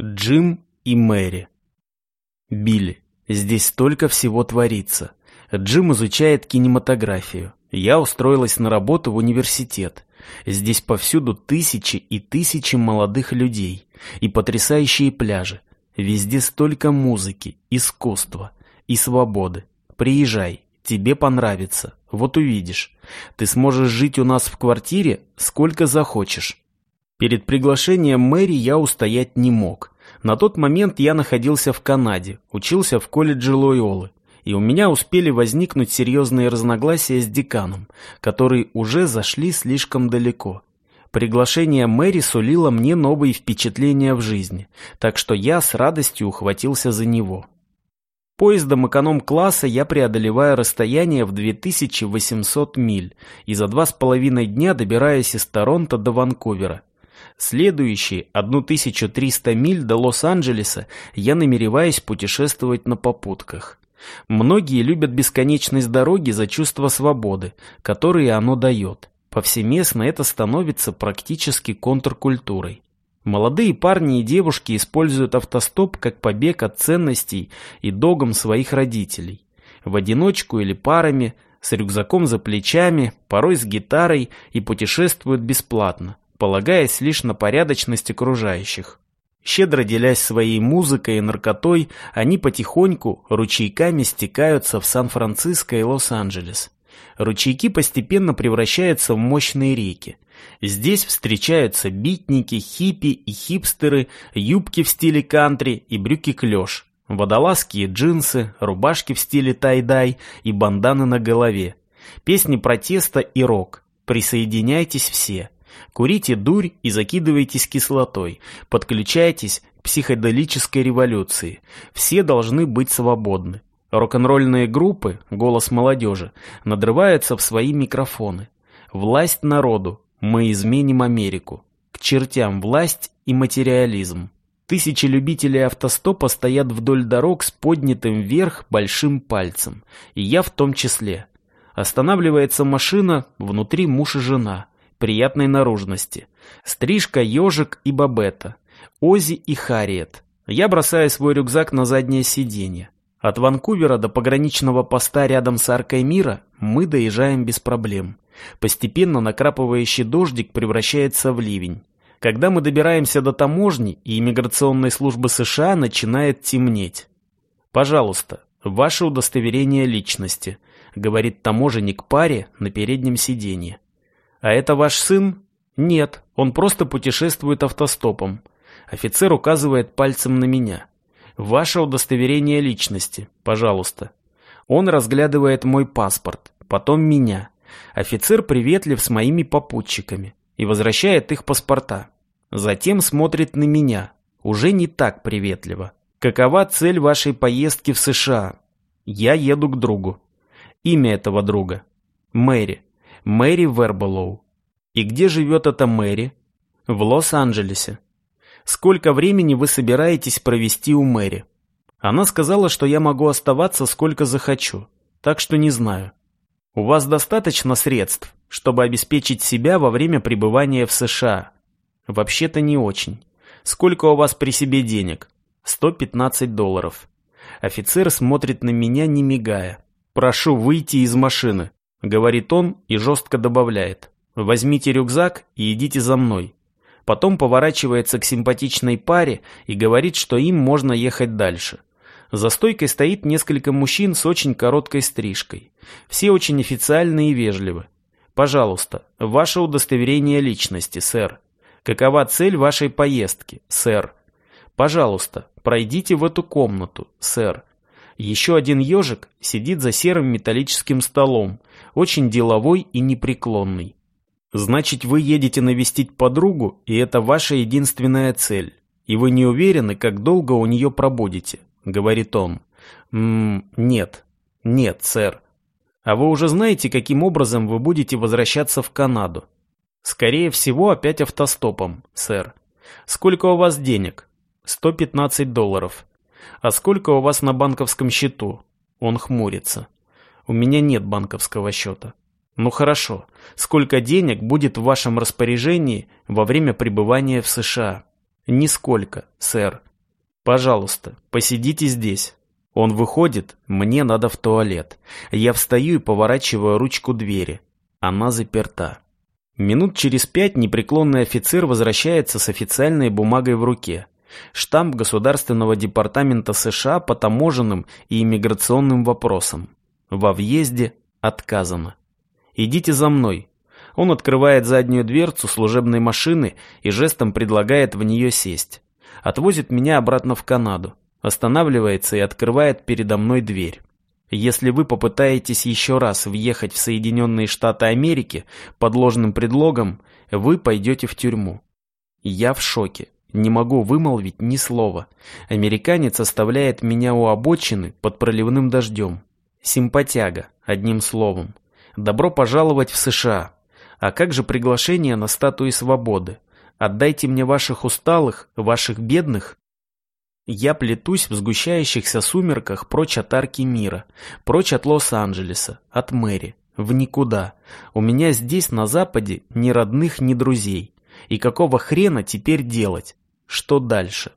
Джим и Мэри. Билли, здесь столько всего творится. Джим изучает кинематографию. Я устроилась на работу в университет. Здесь повсюду тысячи и тысячи молодых людей. И потрясающие пляжи. Везде столько музыки, искусства и свободы. Приезжай, тебе понравится. Вот увидишь. Ты сможешь жить у нас в квартире сколько захочешь. Перед приглашением Мэри я устоять не мог. На тот момент я находился в Канаде, учился в колледже Лойолы, и у меня успели возникнуть серьезные разногласия с деканом, которые уже зашли слишком далеко. Приглашение Мэри сулило мне новые впечатления в жизни, так что я с радостью ухватился за него. Поездом эконом-класса я преодолеваю расстояние в 2800 миль и за два с половиной дня добираюсь из Торонто до Ванкувера. Следующие 1300 миль до Лос-Анджелеса я намереваюсь путешествовать на попутках. Многие любят бесконечность дороги за чувство свободы, которые оно дает. Повсеместно это становится практически контркультурой. Молодые парни и девушки используют автостоп как побег от ценностей и догм своих родителей. В одиночку или парами, с рюкзаком за плечами, порой с гитарой и путешествуют бесплатно полагаясь лишь на порядочность окружающих. Щедро делясь своей музыкой и наркотой, они потихоньку ручейками стекаются в Сан-Франциско и Лос-Анджелес. Ручейки постепенно превращаются в мощные реки. Здесь встречаются битники, хиппи и хипстеры, юбки в стиле кантри и брюки клеш, водолазки и джинсы, рубашки в стиле тай-дай и банданы на голове, песни протеста и рок. Присоединяйтесь все. Курите дурь и закидывайтесь кислотой. Подключайтесь к психоделической революции. Все должны быть свободны. Рок-н-ролльные группы, голос молодежи, надрываются в свои микрофоны. Власть народу. Мы изменим Америку. К чертям власть и материализм. Тысячи любителей автостопа стоят вдоль дорог с поднятым вверх большим пальцем. И я в том числе. Останавливается машина, внутри муж и жена приятной наружности. Стрижка, ежик и бабета. Ози и Харриет. Я бросаю свой рюкзак на заднее сиденье. От Ванкувера до пограничного поста рядом с Аркой Мира мы доезжаем без проблем. Постепенно накрапывающий дождик превращается в ливень. Когда мы добираемся до таможни и иммиграционной службы США начинает темнеть. «Пожалуйста, ваше удостоверение личности», — говорит таможенник паре на переднем сиденье. «А это ваш сын?» «Нет, он просто путешествует автостопом». Офицер указывает пальцем на меня. «Ваше удостоверение личности, пожалуйста». Он разглядывает мой паспорт, потом меня. Офицер приветлив с моими попутчиками и возвращает их паспорта. Затем смотрит на меня, уже не так приветливо. Какова цель вашей поездки в США? Я еду к другу. Имя этого друга. Мэри. Мэри Верболоу. И где живет эта Мэри? В Лос-Анджелесе. Сколько времени вы собираетесь провести у Мэри? Она сказала, что я могу оставаться сколько захочу, так что не знаю. У вас достаточно средств, чтобы обеспечить себя во время пребывания в США? Вообще-то не очень. Сколько у вас при себе денег? 115 долларов. Офицер смотрит на меня, не мигая. Прошу выйти из машины. — говорит он и жестко добавляет. «Возьмите рюкзак и идите за мной». Потом поворачивается к симпатичной паре и говорит, что им можно ехать дальше. За стойкой стоит несколько мужчин с очень короткой стрижкой. Все очень официальны и вежливы. «Пожалуйста, ваше удостоверение личности, сэр. Какова цель вашей поездки, сэр? Пожалуйста, пройдите в эту комнату, сэр. Еще один ежик сидит за серым металлическим столом, очень деловой и непреклонный. Значит, вы едете навестить подругу, и это ваша единственная цель. И вы не уверены, как долго у нее пробудете, говорит он. Ммм, нет. Нет, сэр. А вы уже знаете, каким образом вы будете возвращаться в Канаду? Скорее всего, опять автостопом, сэр. Сколько у вас денег? 115 долларов. «А сколько у вас на банковском счету?» Он хмурится. «У меня нет банковского счета». «Ну хорошо. Сколько денег будет в вашем распоряжении во время пребывания в США?» «Нисколько, сэр. Пожалуйста, посидите здесь. Он выходит, мне надо в туалет. Я встаю и поворачиваю ручку двери. Она заперта. Минут через пять непреклонный офицер возвращается с официальной бумагой в руке. Штамп Государственного департамента США по таможенным и иммиграционным вопросам. Во въезде отказано. «Идите за мной». Он открывает заднюю дверцу служебной машины и жестом предлагает в нее сесть. Отвозит меня обратно в Канаду. Останавливается и открывает передо мной дверь. Если вы попытаетесь еще раз въехать в Соединенные Штаты Америки под ложным предлогом, вы пойдете в тюрьму. Я в шоке. Не могу вымолвить ни слова. Американец оставляет меня у обочины под проливным дождем. Симпатяга, одним словом. Добро пожаловать в США. А как же приглашение на статуи свободы? Отдайте мне ваших усталых, ваших бедных. Я плетусь в сгущающихся сумерках прочь от арки мира, прочь от Лос-Анджелеса, от Мэри, в никуда. У меня здесь, на Западе, ни родных, ни друзей. И какого хрена теперь делать? Что дальше?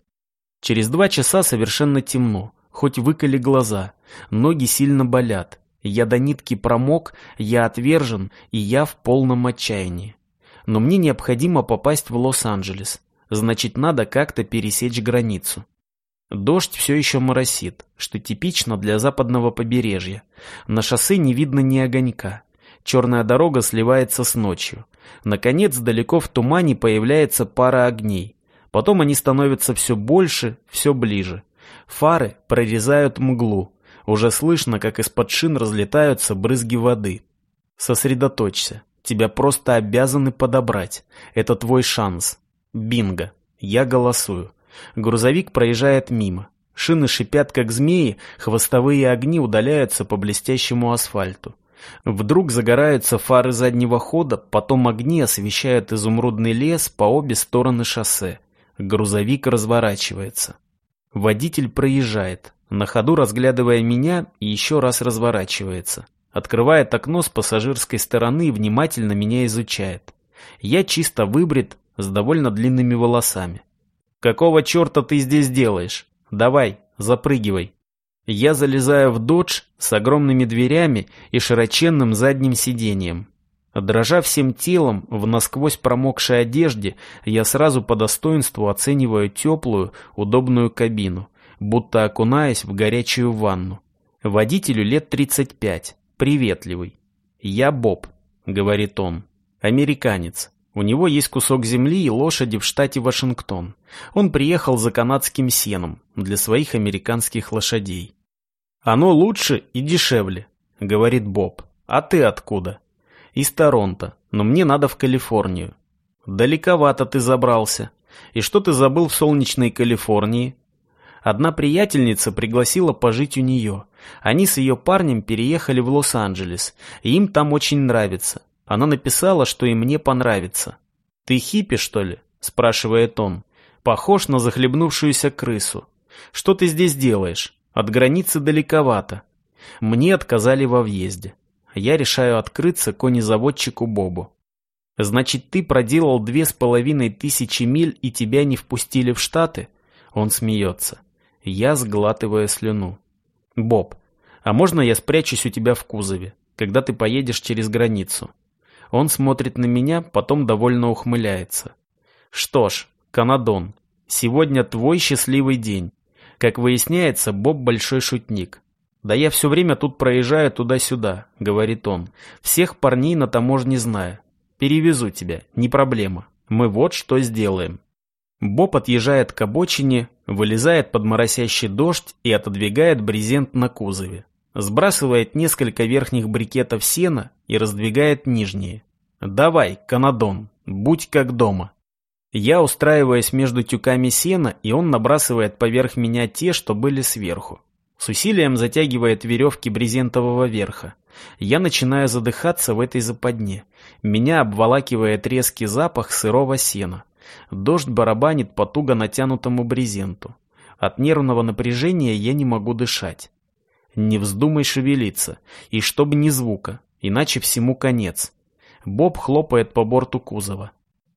Через два часа совершенно темно, хоть выколи глаза, ноги сильно болят. Я до нитки промок, я отвержен, и я в полном отчаянии. Но мне необходимо попасть в Лос-Анджелес. Значит, надо как-то пересечь границу. Дождь все еще моросит, что типично для западного побережья. На шоссе не видно ни огонька. Черная дорога сливается с ночью. Наконец, далеко в тумане появляется пара огней. Потом они становятся все больше, все ближе. Фары прорезают мглу. Уже слышно, как из-под шин разлетаются брызги воды. Сосредоточься. Тебя просто обязаны подобрать. Это твой шанс. Бинго. Я голосую. Грузовик проезжает мимо. Шины шипят, как змеи, хвостовые огни удаляются по блестящему асфальту. Вдруг загораются фары заднего хода, потом огни освещают изумрудный лес по обе стороны шоссе. Грузовик разворачивается. Водитель проезжает, на ходу разглядывая меня и еще раз разворачивается. Открывает окно с пассажирской стороны и внимательно меня изучает. Я чисто выбрит, с довольно длинными волосами. «Какого черта ты здесь делаешь? Давай, запрыгивай». Я залезаю в додж с огромными дверями и широченным задним сиденьем. Дрожа всем телом, в насквозь промокшей одежде, я сразу по достоинству оцениваю теплую, удобную кабину, будто окунаясь в горячую ванну. Водителю лет 35, приветливый. «Я Боб», — говорит он, — «американец. У него есть кусок земли и лошади в штате Вашингтон. Он приехал за канадским сеном для своих американских лошадей. «Оно лучше и дешевле», — говорит Боб. «А ты откуда?» из Торонто, но мне надо в Калифорнию. Далековато ты забрался. И что ты забыл в солнечной Калифорнии? Одна приятельница пригласила пожить у нее. Они с ее парнем переехали в Лос-Анджелес, и им там очень нравится. Она написала, что и мне понравится. «Ты хиппи, что ли?» – спрашивает он. «Похож на захлебнувшуюся крысу. Что ты здесь делаешь? От границы далековато. Мне отказали во въезде я решаю открыться конезаводчику Бобу. «Значит, ты проделал две с половиной тысячи миль и тебя не впустили в Штаты?» Он смеется. Я сглатываю слюну. «Боб, а можно я спрячусь у тебя в кузове, когда ты поедешь через границу?» Он смотрит на меня, потом довольно ухмыляется. «Что ж, Канадон, сегодня твой счастливый день. Как выясняется, Боб большой шутник. «Да я все время тут проезжаю туда-сюда», — говорит он. «Всех парней на таможне знаю. Перевезу тебя, не проблема. Мы вот что сделаем». Боб отъезжает к обочине, вылезает под моросящий дождь и отодвигает брезент на кузове. Сбрасывает несколько верхних брикетов сена и раздвигает нижние. «Давай, Канадон, будь как дома». Я устраиваюсь между тюками сена, и он набрасывает поверх меня те, что были сверху. С усилием затягивает веревки брезентового верха. Я начинаю задыхаться в этой западне. Меня обволакивает резкий запах сырого сена. Дождь барабанит по туго натянутому брезенту. От нервного напряжения я не могу дышать. Не вздумай шевелиться, и чтобы ни звука, иначе всему конец. Боб хлопает по борту кузова.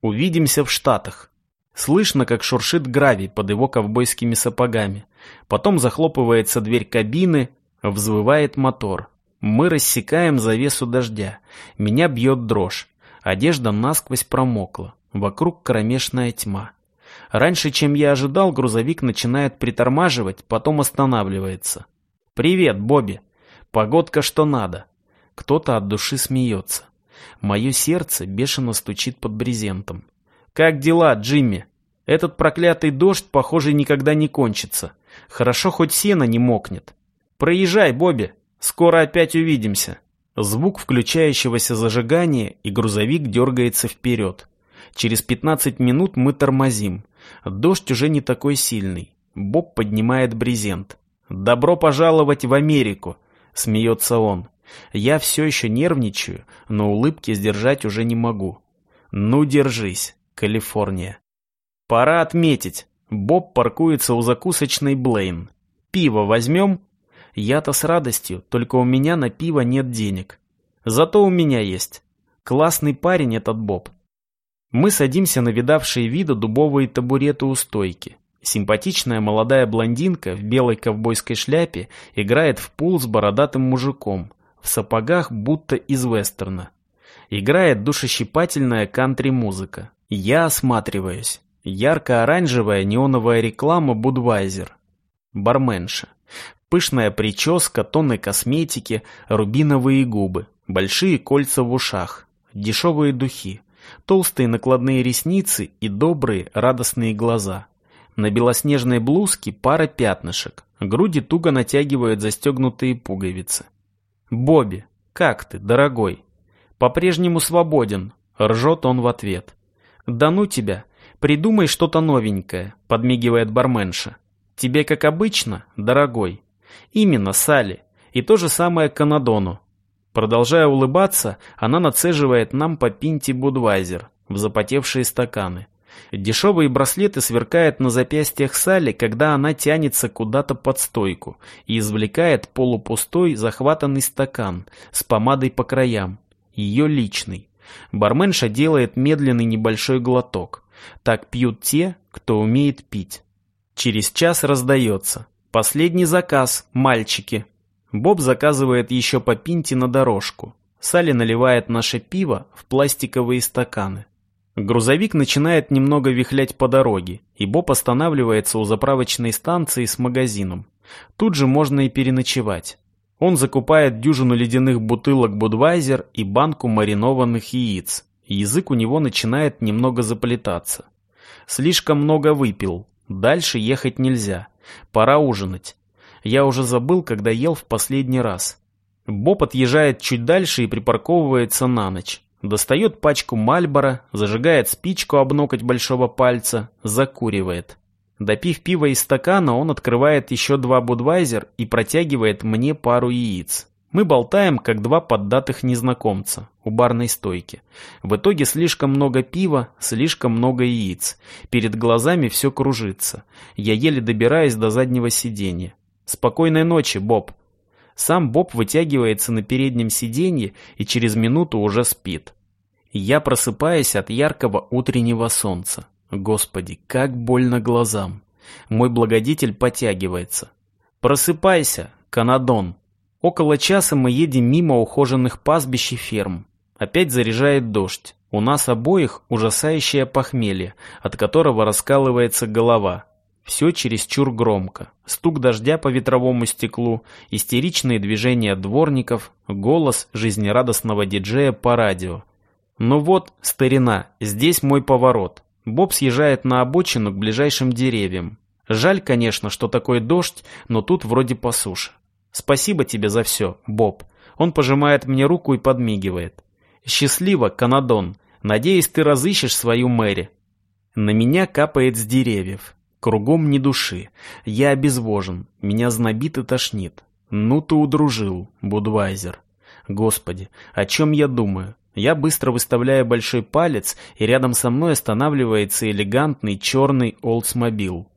Увидимся в Штатах. Слышно, как шуршит гравий под его ковбойскими сапогами. Потом захлопывается дверь кабины, взвывает мотор. Мы рассекаем завесу дождя. Меня бьет дрожь. Одежда насквозь промокла. Вокруг кромешная тьма. Раньше, чем я ожидал, грузовик начинает притормаживать, потом останавливается. «Привет, Бобби! Погодка что надо!» Кто-то от души смеется. Мое сердце бешено стучит под брезентом. «Как дела, Джимми? Этот проклятый дождь, похоже, никогда не кончится. Хорошо, хоть сено не мокнет. Проезжай, Бобби, скоро опять увидимся». Звук включающегося зажигания, и грузовик дергается вперед. Через 15 минут мы тормозим. Дождь уже не такой сильный. Боб поднимает брезент. «Добро пожаловать в Америку!» — смеется он. Я все еще нервничаю, но улыбки сдержать уже не могу. Ну, держись, Калифорния. Пора отметить. Боб паркуется у закусочной Блейн. Пиво возьмем? Я-то с радостью, только у меня на пиво нет денег. Зато у меня есть. Классный парень этот Боб. Мы садимся на видавшие виды дубовые табуреты у стойки. Симпатичная молодая блондинка в белой ковбойской шляпе играет в пул с бородатым мужиком, в сапогах будто из вестерна. Играет душещипательная кантри-музыка. Я осматриваюсь. Ярко-оранжевая неоновая реклама Будвайзер. Барменша. Пышная прическа, тонны косметики, рубиновые губы, большие кольца в ушах, дешевые духи, толстые накладные ресницы и добрые радостные глаза. На белоснежной блузке пара пятнышек, груди туго натягивают застегнутые пуговицы. «Бобби, как ты, дорогой?» «По-прежнему свободен», — ржет он в ответ. «Да ну тебя, придумай что-то новенькое», — подмигивает барменша. «Тебе как обычно, дорогой?» «Именно, Салли. И то же самое Канадону». Продолжая улыбаться, она нацеживает нам по пинте Будвайзер в запотевшие стаканы. Дешевые браслеты сверкают на запястьях Салли, когда она тянется куда-то под стойку и извлекает полупустой захватанный стакан с помадой по краям. Ее личный. Барменша делает медленный небольшой глоток. Так пьют те, кто умеет пить. Через час раздается. Последний заказ, мальчики. Боб заказывает еще по пинте на дорожку. Салли наливает наше пиво в пластиковые стаканы. Грузовик начинает немного вихлять по дороге, и Боб останавливается у заправочной станции с магазином. Тут же можно и переночевать. Он закупает дюжину ледяных бутылок Будвайзер и банку маринованных яиц. язык у него начинает немного заплетаться. Слишком много выпил. Дальше ехать нельзя. Пора ужинать. Я уже забыл, когда ел в последний раз. Боб отъезжает чуть дальше и припарковывается на ночь. Достает пачку Мальбора, зажигает спичку об ноготь большого пальца, закуривает. Допив пива из стакана, он открывает еще два Будвайзер и протягивает мне пару яиц. Мы болтаем, как два поддатых незнакомца у барной стойки. В итоге слишком много пива, слишком много яиц. Перед глазами все кружится. Я еле добираюсь до заднего сиденья. «Спокойной ночи, Боб», сам Боб вытягивается на переднем сиденье и через минуту уже спит. Я просыпаюсь от яркого утреннего солнца. Господи, как больно глазам. Мой благодетель потягивается. Просыпайся, Канадон. Около часа мы едем мимо ухоженных пастбищ и ферм. Опять заряжает дождь. У нас обоих ужасающее похмелье, от которого раскалывается голова. Все чересчур громко. Стук дождя по ветровому стеклу, истеричные движения дворников, голос жизнерадостного диджея по радио. Ну вот, старина, здесь мой поворот. Боб съезжает на обочину к ближайшим деревьям. Жаль, конечно, что такой дождь, но тут вроде по суше. Спасибо тебе за все, Боб. Он пожимает мне руку и подмигивает. Счастливо, Канадон. Надеюсь, ты разыщешь свою Мэри. На меня капает с деревьев. Кругом ни души. Я обезвожен. Меня знобит и тошнит. Ну ты удружил, Будвайзер. Господи, о чем я думаю? Я быстро выставляю большой палец, и рядом со мной останавливается элегантный черный Олдсмобил.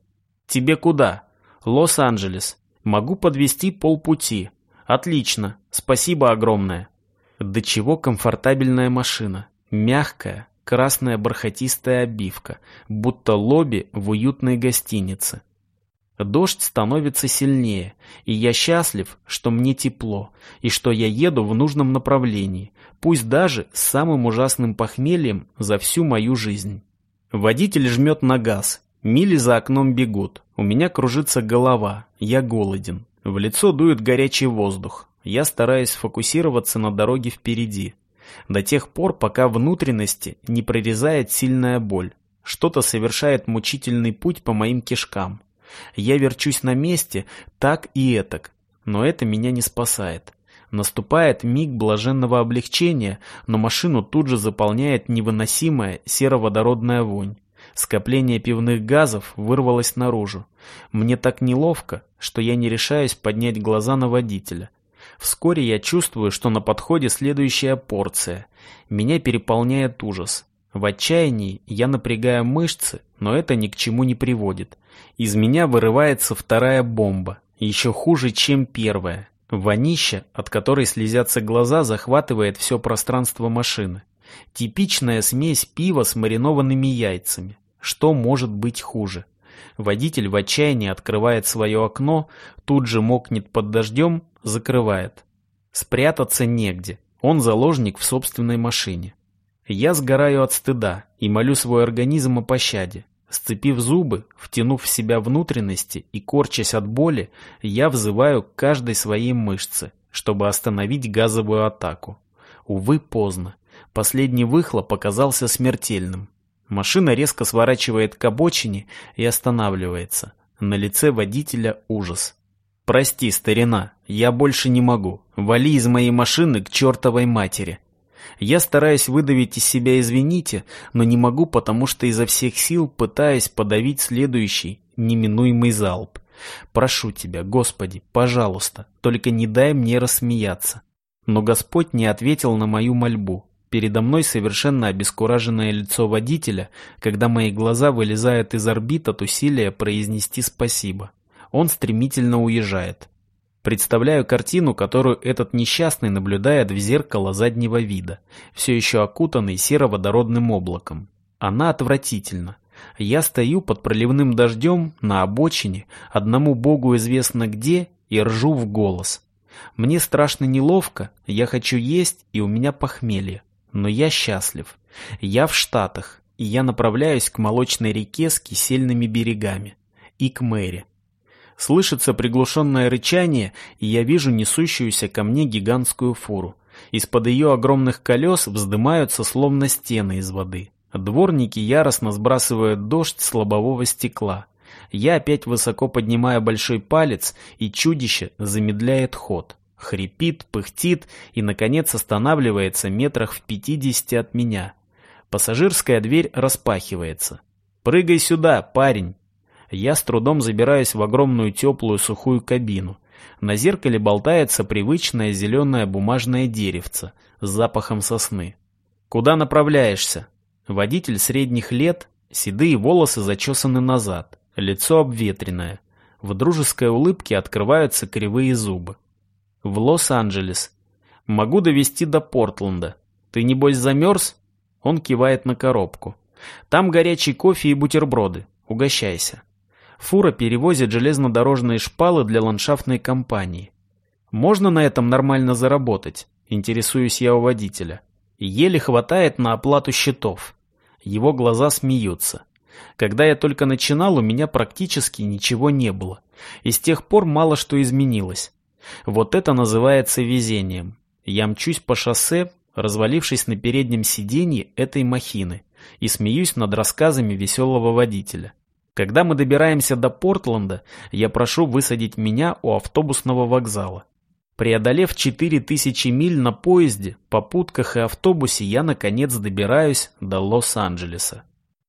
Тебе куда? Лос-Анджелес. Могу подвести полпути. Отлично. Спасибо огромное. До чего комфортабельная машина. Мягкая, красная бархатистая обивка, будто лобби в уютной гостинице. Дождь становится сильнее, и я счастлив, что мне тепло, и что я еду в нужном направлении, пусть даже с самым ужасным похмельем за всю мою жизнь. Водитель жмет на газ, мили за окном бегут, у меня кружится голова, я голоден. В лицо дует горячий воздух, я стараюсь фокусироваться на дороге впереди. До тех пор, пока внутренности не прорезает сильная боль. Что-то совершает мучительный путь по моим кишкам. Я верчусь на месте так и этак, но это меня не спасает. Наступает миг блаженного облегчения, но машину тут же заполняет невыносимая сероводородная вонь. Скопление пивных газов вырвалось наружу. Мне так неловко, что я не решаюсь поднять глаза на водителя. Вскоре я чувствую, что на подходе следующая порция. Меня переполняет ужас. В отчаянии я напрягаю мышцы, но это ни к чему не приводит. Из меня вырывается вторая бомба, еще хуже, чем первая. Вонища, от которой слезятся глаза, захватывает все пространство машины. Типичная смесь пива с маринованными яйцами. Что может быть хуже? Водитель в отчаянии открывает свое окно, тут же мокнет под дождем, закрывает. Спрятаться негде. Он заложник в собственной машине. Я сгораю от стыда и молю свой организм о пощаде. Сцепив зубы, втянув в себя внутренности и корчась от боли, я взываю к каждой своей мышце, чтобы остановить газовую атаку. Увы, поздно. Последний выхлоп оказался смертельным. Машина резко сворачивает к обочине и останавливается. На лице водителя ужас. «Прости, старина, я больше не могу. Вали из моей машины к чертовой матери». Я стараюсь выдавить из себя «извините», но не могу, потому что изо всех сил пытаюсь подавить следующий, неминуемый залп. Прошу тебя, Господи, пожалуйста, только не дай мне рассмеяться. Но Господь не ответил на мою мольбу. Передо мной совершенно обескураженное лицо водителя, когда мои глаза вылезают из орбит от усилия произнести спасибо. Он стремительно уезжает. Представляю картину, которую этот несчастный наблюдает в зеркало заднего вида, все еще окутанный сероводородным облаком. Она отвратительна. Я стою под проливным дождем на обочине, одному богу известно где, и ржу в голос. Мне страшно неловко, я хочу есть, и у меня похмелье. Но я счастлив. Я в Штатах, и я направляюсь к молочной реке с кисельными берегами. И к Мэри. Слышится приглушенное рычание, и я вижу несущуюся ко мне гигантскую фуру. Из-под ее огромных колес вздымаются словно стены из воды. Дворники яростно сбрасывают дождь с лобового стекла. Я опять высоко поднимаю большой палец, и чудище замедляет ход хрипит, пыхтит и, наконец, останавливается метрах в пятидесяти от меня. Пассажирская дверь распахивается. «Прыгай сюда, парень!» Я с трудом забираюсь в огромную теплую сухую кабину. На зеркале болтается привычное зеленое бумажное деревце с запахом сосны. «Куда направляешься?» Водитель средних лет, седые волосы зачесаны назад, лицо обветренное. В дружеской улыбке открываются кривые зубы. В Лос-Анджелес. Могу довести до Портленда. Ты, небось, замерз? Он кивает на коробку. Там горячий кофе и бутерброды. Угощайся. Фура перевозит железнодорожные шпалы для ландшафтной компании. Можно на этом нормально заработать? Интересуюсь я у водителя. Еле хватает на оплату счетов. Его глаза смеются. Когда я только начинал, у меня практически ничего не было. И с тех пор мало что изменилось. Вот это называется везением. Я мчусь по шоссе, развалившись на переднем сиденье этой махины, и смеюсь над рассказами веселого водителя. Когда мы добираемся до Портленда, я прошу высадить меня у автобусного вокзала. Преодолев 4000 миль на поезде, попутках и автобусе, я наконец добираюсь до Лос-Анджелеса.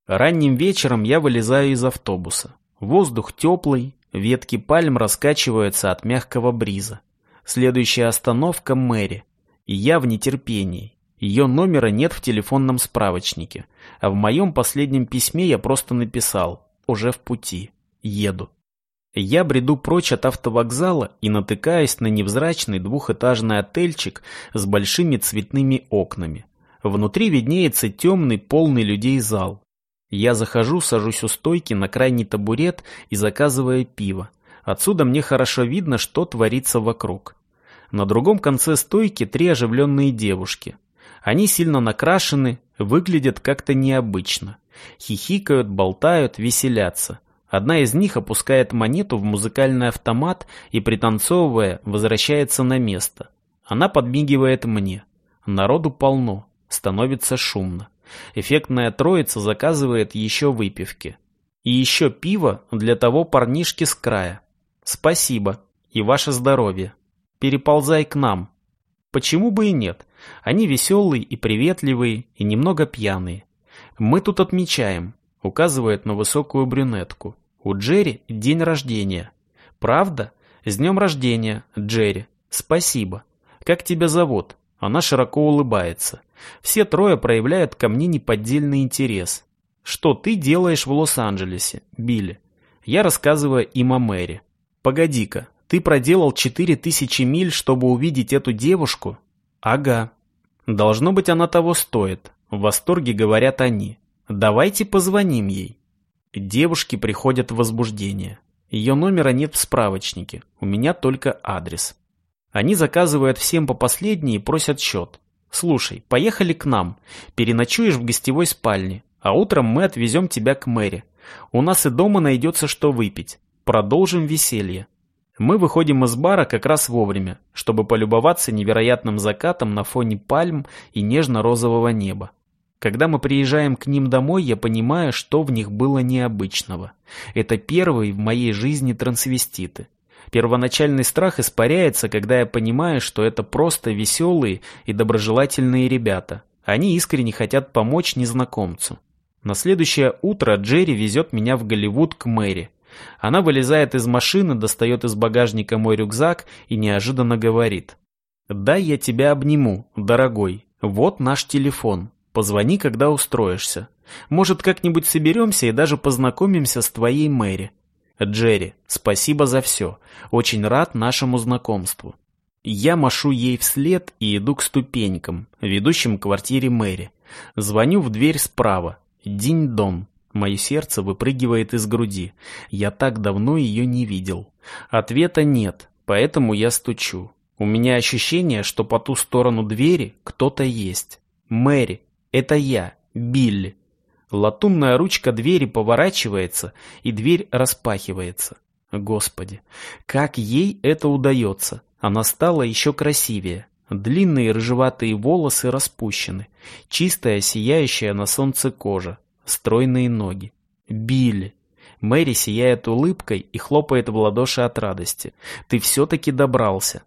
Ранним вечером я вылезаю из автобуса. Воздух теплый, Ветки пальм раскачиваются от мягкого бриза. Следующая остановка — Мэри. И я в нетерпении. Ее номера нет в телефонном справочнике. А в моем последнем письме я просто написал «Уже в пути. Еду». Я бреду прочь от автовокзала и натыкаюсь на невзрачный двухэтажный отельчик с большими цветными окнами. Внутри виднеется темный, полный людей зал. Я захожу, сажусь у стойки на крайний табурет и заказываю пиво. Отсюда мне хорошо видно, что творится вокруг. На другом конце стойки три оживленные девушки. Они сильно накрашены, выглядят как-то необычно. Хихикают, болтают, веселятся. Одна из них опускает монету в музыкальный автомат и, пританцовывая, возвращается на место. Она подмигивает мне. Народу полно, становится шумно. Эффектная троица заказывает еще выпивки. И еще пиво для того парнишки с края. Спасибо. И ваше здоровье. Переползай к нам. Почему бы и нет? Они веселые и приветливые, и немного пьяные. Мы тут отмечаем, указывает на высокую брюнетку. У Джерри день рождения. Правда? С днем рождения, Джерри. Спасибо. Как тебя зовут? Она широко улыбается. Все трое проявляют ко мне неподдельный интерес. Что ты делаешь в Лос-Анджелесе, Билли? Я рассказываю им о Мэри. Погоди-ка, ты проделал четыре тысячи миль, чтобы увидеть эту девушку? Ага. Должно быть, она того стоит. В восторге говорят они. Давайте позвоним ей. Девушки приходят в возбуждение. Ее номера нет в справочнике, у меня только адрес. Они заказывают всем по последней и просят счет. Слушай, поехали к нам, переночуешь в гостевой спальне, а утром мы отвезем тебя к Мэри. У нас и дома найдется что выпить. Продолжим веселье. Мы выходим из бара как раз вовремя, чтобы полюбоваться невероятным закатом на фоне пальм и нежно-розового неба. Когда мы приезжаем к ним домой, я понимаю, что в них было необычного. Это первые в моей жизни трансвеститы. Первоначальный страх испаряется, когда я понимаю, что это просто веселые и доброжелательные ребята. Они искренне хотят помочь незнакомцу. На следующее утро Джерри везет меня в Голливуд к Мэри. Она вылезает из машины, достает из багажника мой рюкзак и неожиданно говорит. «Дай я тебя обниму, дорогой. Вот наш телефон. Позвони, когда устроишься. Может, как-нибудь соберемся и даже познакомимся с твоей Мэри. Джерри, спасибо за все. Очень рад нашему знакомству. Я машу ей вслед и иду к ступенькам, ведущим к квартире Мэри. Звоню в дверь справа. Динь-дон. Мое сердце выпрыгивает из груди. Я так давно ее не видел. Ответа нет, поэтому я стучу. У меня ощущение, что по ту сторону двери кто-то есть. Мэри, это я, Билли. Латунная ручка двери поворачивается, и дверь распахивается. Господи, как ей это удается? Она стала еще красивее. Длинные рыжеватые волосы распущены, чистая, сияющая на солнце кожа, стройные ноги. Билли. Мэри сияет улыбкой и хлопает в ладоши от радости. Ты все-таки добрался.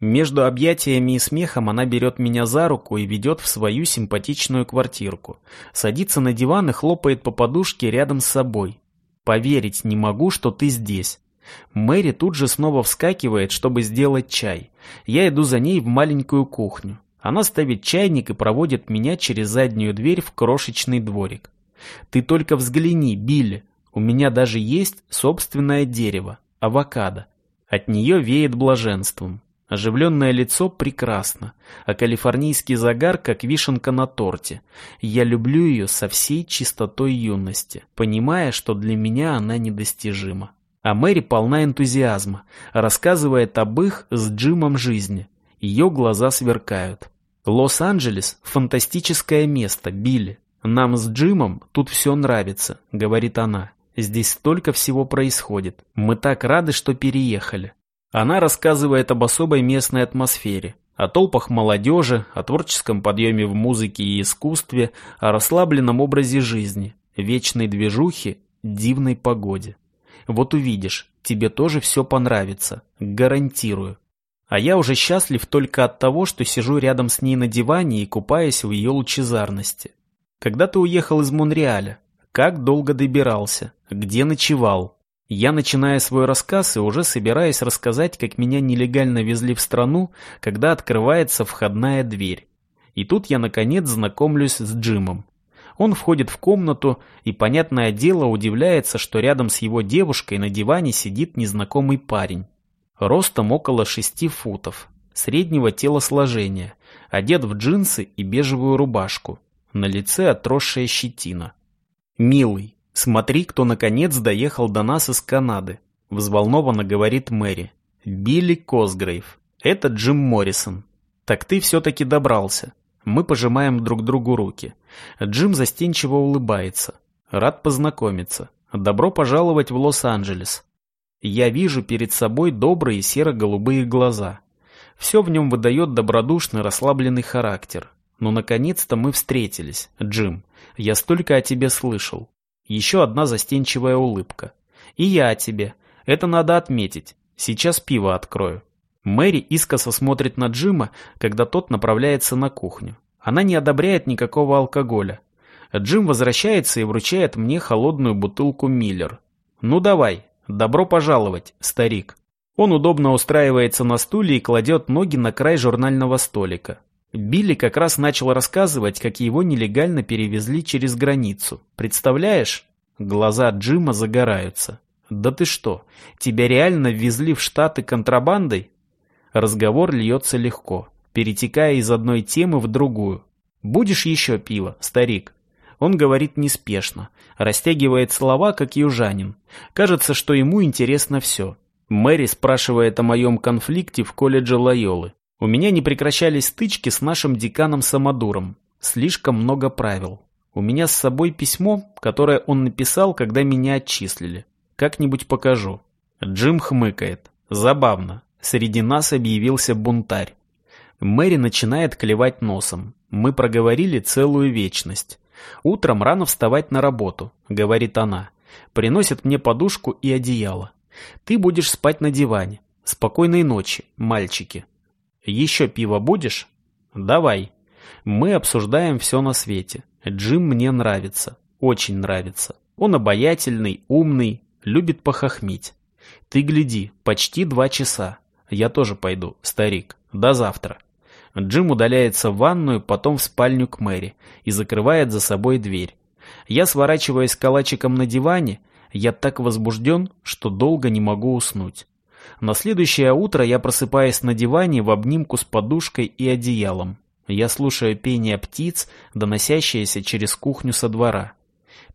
Между объятиями и смехом она берет меня за руку и ведет в свою симпатичную квартирку. Садится на диван и хлопает по подушке рядом с собой. «Поверить не могу, что ты здесь». Мэри тут же снова вскакивает, чтобы сделать чай. Я иду за ней в маленькую кухню. Она ставит чайник и проводит меня через заднюю дверь в крошечный дворик. «Ты только взгляни, Билли, у меня даже есть собственное дерево, авокадо. От нее веет блаженством. Оживленное лицо прекрасно, а калифорнийский загар как вишенка на торте. Я люблю ее со всей чистотой юности, понимая, что для меня она недостижима. А Мэри полна энтузиазма, рассказывает об их с Джимом жизни. Ее глаза сверкают. Лос-Анджелес – фантастическое место, Билли. Нам с Джимом тут все нравится, говорит она. Здесь столько всего происходит. Мы так рады, что переехали. Она рассказывает об особой местной атмосфере, о толпах молодежи, о творческом подъеме в музыке и искусстве, о расслабленном образе жизни, вечной движухе, дивной погоде. Вот увидишь, тебе тоже все понравится, гарантирую. А я уже счастлив только от того, что сижу рядом с ней на диване и купаюсь в ее лучезарности. Когда ты уехал из Монреаля? Как долго добирался? Где ночевал? Я начинаю свой рассказ и уже собираюсь рассказать, как меня нелегально везли в страну, когда открывается входная дверь. И тут я наконец знакомлюсь с Джимом. Он входит в комнату и, понятное дело, удивляется, что рядом с его девушкой на диване сидит незнакомый парень. Ростом около шести футов, среднего телосложения, одет в джинсы и бежевую рубашку. На лице отросшая щетина. «Милый, смотри, кто наконец доехал до нас из Канады», — взволнованно говорит Мэри. «Билли Косгрейв. Это Джим Моррисон. Так ты все-таки добрался». Мы пожимаем друг другу руки. Джим застенчиво улыбается. Рад познакомиться. Добро пожаловать в Лос-Анджелес. Я вижу перед собой добрые серо-голубые глаза. Все в нем выдает добродушный, расслабленный характер. Но наконец-то мы встретились, Джим. Я столько о тебе слышал. Еще одна застенчивая улыбка. И я тебе. Это надо отметить. Сейчас пиво открою. Мэри искоса смотрит на Джима, когда тот направляется на кухню. Она не одобряет никакого алкоголя. Джим возвращается и вручает мне холодную бутылку Миллер. «Ну давай, добро пожаловать, старик». Он удобно устраивается на стуле и кладет ноги на край журнального столика. Билли как раз начал рассказывать, как его нелегально перевезли через границу. Представляешь? Глаза Джима загораются. Да ты что, тебя реально ввезли в Штаты контрабандой? Разговор льется легко, перетекая из одной темы в другую. «Будешь еще пиво, старик?» Он говорит неспешно, растягивает слова, как южанин. Кажется, что ему интересно все. Мэри спрашивает о моем конфликте в колледже Лайолы. У меня не прекращались стычки с нашим деканом Самодуром. Слишком много правил. У меня с собой письмо, которое он написал, когда меня отчислили. Как-нибудь покажу. Джим хмыкает. Забавно. Среди нас объявился бунтарь. Мэри начинает клевать носом. Мы проговорили целую вечность. Утром рано вставать на работу, говорит она. Приносит мне подушку и одеяло. Ты будешь спать на диване. Спокойной ночи, мальчики. Еще пиво будешь? Давай. Мы обсуждаем все на свете. Джим мне нравится. Очень нравится. Он обаятельный, умный, любит похохмить. Ты гляди, почти два часа. Я тоже пойду, старик. До завтра. Джим удаляется в ванную, потом в спальню к Мэри и закрывает за собой дверь. Я сворачиваюсь калачиком на диване, я так возбужден, что долго не могу уснуть. На следующее утро я просыпаюсь на диване в обнимку с подушкой и одеялом. Я слушаю пение птиц, доносящееся через кухню со двора.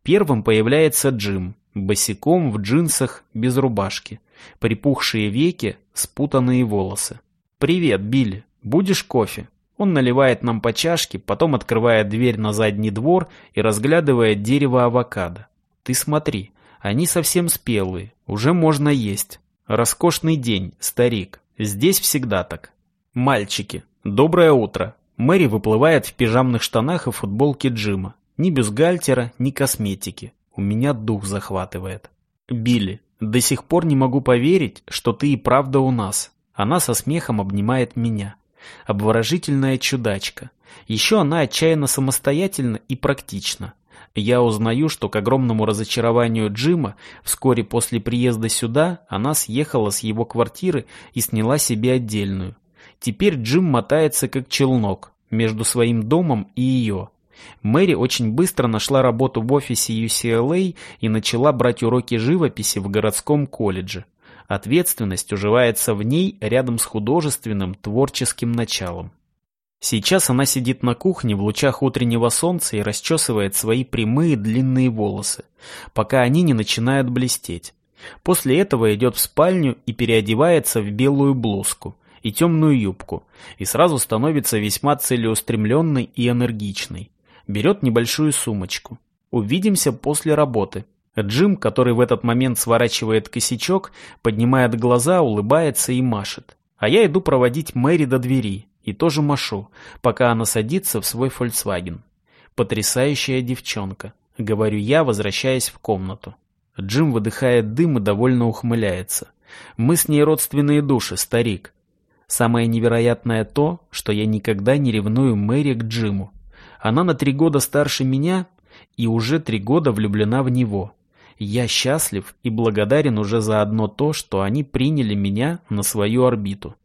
Первым появляется Джим, босиком в джинсах, без рубашки, припухшие веки, спутанные волосы. «Привет, Билли, будешь кофе?» Он наливает нам по чашке, потом открывает дверь на задний двор и разглядывает дерево авокадо. «Ты смотри, они совсем спелые, уже можно есть. Роскошный день, старик, здесь всегда так». «Мальчики, доброе утро!» Мэри выплывает в пижамных штанах и футболке Джима. Ни бюстгальтера, ни косметики. У меня дух захватывает. Билли, до сих пор не могу поверить, что ты и правда у нас. Она со смехом обнимает меня. Обворожительная чудачка. Еще она отчаянно самостоятельна и практична. Я узнаю, что к огромному разочарованию Джима вскоре после приезда сюда она съехала с его квартиры и сняла себе отдельную. Теперь Джим мотается как челнок между своим домом и ее. Мэри очень быстро нашла работу в офисе UCLA и начала брать уроки живописи в городском колледже. Ответственность уживается в ней рядом с художественным, творческим началом. Сейчас она сидит на кухне в лучах утреннего солнца и расчесывает свои прямые длинные волосы, пока они не начинают блестеть. После этого идет в спальню и переодевается в белую блузку и темную юбку, и сразу становится весьма целеустремленной и энергичной берет небольшую сумочку. Увидимся после работы. Джим, который в этот момент сворачивает косячок, поднимает глаза, улыбается и машет. А я иду проводить Мэри до двери и тоже машу, пока она садится в свой Volkswagen. Потрясающая девчонка, говорю я, возвращаясь в комнату. Джим выдыхает дым и довольно ухмыляется. Мы с ней родственные души, старик. Самое невероятное то, что я никогда не ревную Мэри к Джиму. Она на три года старше меня и уже три года влюблена в него. Я счастлив и благодарен уже за одно то, что они приняли меня на свою орбиту.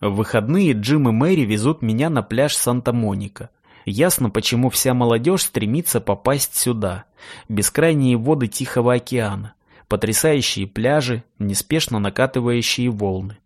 В выходные Джим и Мэри везут меня на пляж Санта-Моника. Ясно, почему вся молодежь стремится попасть сюда. Бескрайние воды Тихого океана, потрясающие пляжи, неспешно накатывающие волны.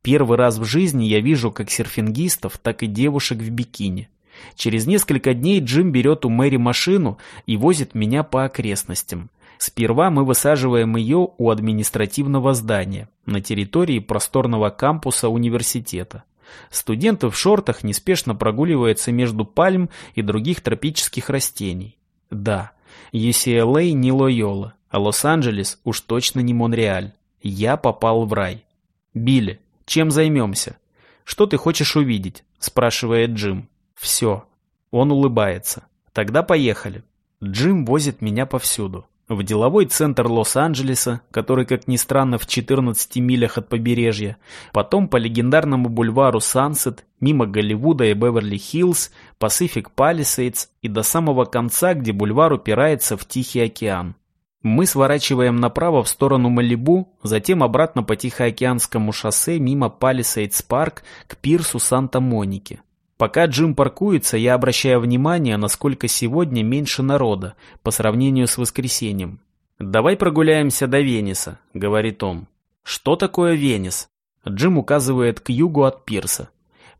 Первый раз в жизни я вижу как серфингистов, так и девушек в бикини. Через несколько дней Джим берет у Мэри машину и возит меня по окрестностям. Сперва мы высаживаем ее у административного здания на территории просторного кампуса университета. Студенты в шортах неспешно прогуливаются между пальм и других тропических растений. Да, UCLA не Лойола, а Лос-Анджелес уж точно не Монреаль. Я попал в рай. «Билли, чем займемся?» «Что ты хочешь увидеть?» – спрашивает Джим. «Все». Он улыбается. «Тогда поехали». Джим возит меня повсюду. В деловой центр Лос-Анджелеса, который, как ни странно, в 14 милях от побережья, потом по легендарному бульвару Сансет, мимо Голливуда и Беверли-Хиллз, Пасифик Палисейдс и до самого конца, где бульвар упирается в Тихий океан. Мы сворачиваем направо в сторону Малибу, затем обратно по Тихоокеанскому шоссе мимо Палисейдс Парк к пирсу Санта-Моники. Пока Джим паркуется, я обращаю внимание, насколько сегодня меньше народа по сравнению с воскресеньем. «Давай прогуляемся до Вениса», — говорит он. «Что такое Венис?» Джим указывает к югу от пирса.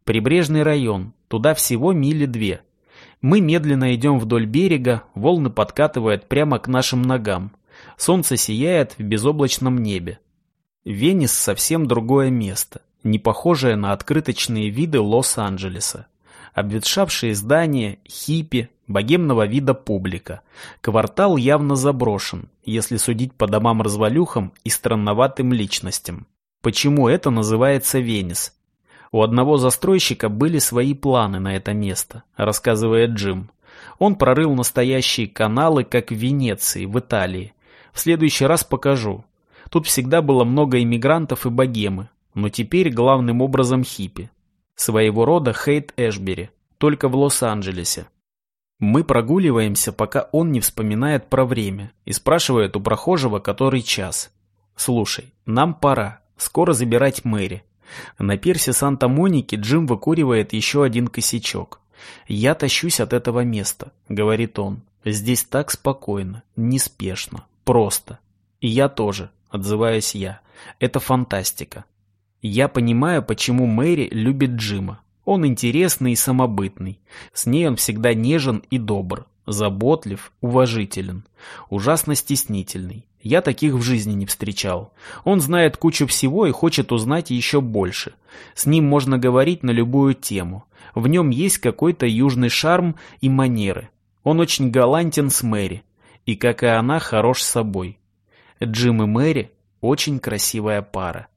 «Прибрежный район, туда всего мили две». Мы медленно идем вдоль берега, волны подкатывают прямо к нашим ногам. Солнце сияет в безоблачном небе. Венис совсем другое место не похожая на открыточные виды Лос-Анджелеса. Обветшавшие здания, хиппи, богемного вида публика. Квартал явно заброшен, если судить по домам-развалюхам и странноватым личностям. Почему это называется Венес? У одного застройщика были свои планы на это место, рассказывает Джим. Он прорыл настоящие каналы, как в Венеции, в Италии. В следующий раз покажу. Тут всегда было много иммигрантов и богемы, но теперь главным образом хиппи. Своего рода Хейт Эшбери, только в Лос-Анджелесе. Мы прогуливаемся, пока он не вспоминает про время и спрашивает у прохожего, который час. «Слушай, нам пора, скоро забирать Мэри». На пирсе Санта-Моники Джим выкуривает еще один косячок. «Я тащусь от этого места», — говорит он. «Здесь так спокойно, неспешно, просто». «И я тоже», — отзываюсь я. «Это фантастика». Я понимаю, почему Мэри любит Джима. Он интересный и самобытный. С ней он всегда нежен и добр, заботлив, уважителен, ужасно стеснительный. Я таких в жизни не встречал. Он знает кучу всего и хочет узнать еще больше. С ним можно говорить на любую тему. В нем есть какой-то южный шарм и манеры. Он очень галантен с Мэри. И, как и она, хорош с собой. Джим и Мэри – очень красивая пара.